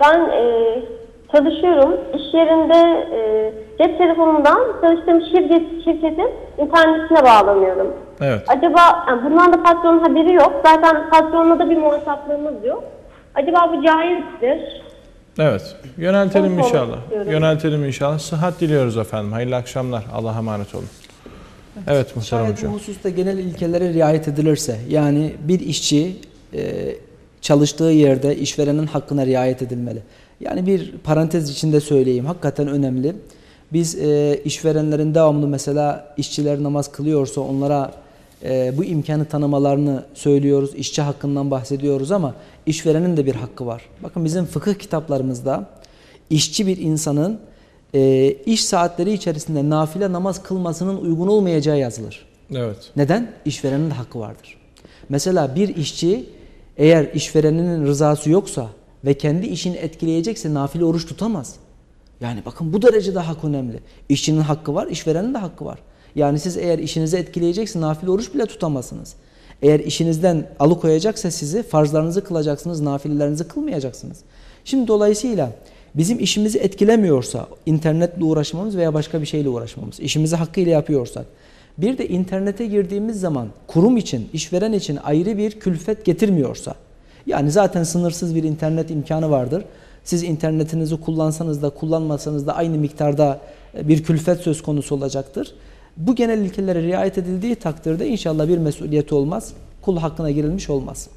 Ben e, çalışıyorum. İş yerinde e, cep telefonundan çalıştığım şirket, şirketin internetine bağlanıyorum. Evet. Acaba yani bundan da patronun haberi yok. Zaten patronla da bir muhasaplığımız yok. Acaba bu caizdir? Evet. Yöneltelim Onu inşallah. istiyorum. Yöneltelim inşallah. Sıhhat diliyoruz efendim. Hayırlı akşamlar. Allah'a emanet olun. Evet Muhterem Şayet Hocam. bu hususta genel ilkelere riayet edilirse yani bir işçi e, çalıştığı yerde işverenin hakkına riayet edilmeli. Yani bir parantez içinde söyleyeyim hakikaten önemli. Biz e, işverenlerin devamlı mesela işçiler namaz kılıyorsa onlara e, bu imkanı tanımalarını söylüyoruz. İşçi hakkından bahsediyoruz ama işverenin de bir hakkı var. Bakın bizim fıkıh kitaplarımızda işçi bir insanın e, iş saatleri içerisinde nafile namaz kılmasının uygun olmayacağı yazılır. Evet. Neden? İşverenin de hakkı vardır. Mesela bir işçi eğer işvereninin rızası yoksa ve kendi işini etkileyecekse nafile oruç tutamaz. Yani bakın bu derecede hak önemli. İşçinin hakkı var, işverenin de hakkı var. Yani siz eğer işinizi etkileyecekse nafile oruç bile tutamazsınız. Eğer işinizden alıkoyacaksa sizi farzlarınızı kılacaksınız, nafilelerinizi kılmayacaksınız. Şimdi dolayısıyla bizim işimizi etkilemiyorsa internetle uğraşmamız veya başka bir şeyle uğraşmamız, işimizi hakkıyla yapıyorsak bir de internete girdiğimiz zaman kurum için, işveren için ayrı bir külfet getirmiyorsa yani zaten sınırsız bir internet imkanı vardır. Siz internetinizi kullansanız da kullanmasanız da aynı miktarda e, bir külfet söz konusu olacaktır. Bu genel ilkelere riayet edildiği takdirde inşallah bir mesuliyeti olmaz, kul hakkına girilmiş olmaz.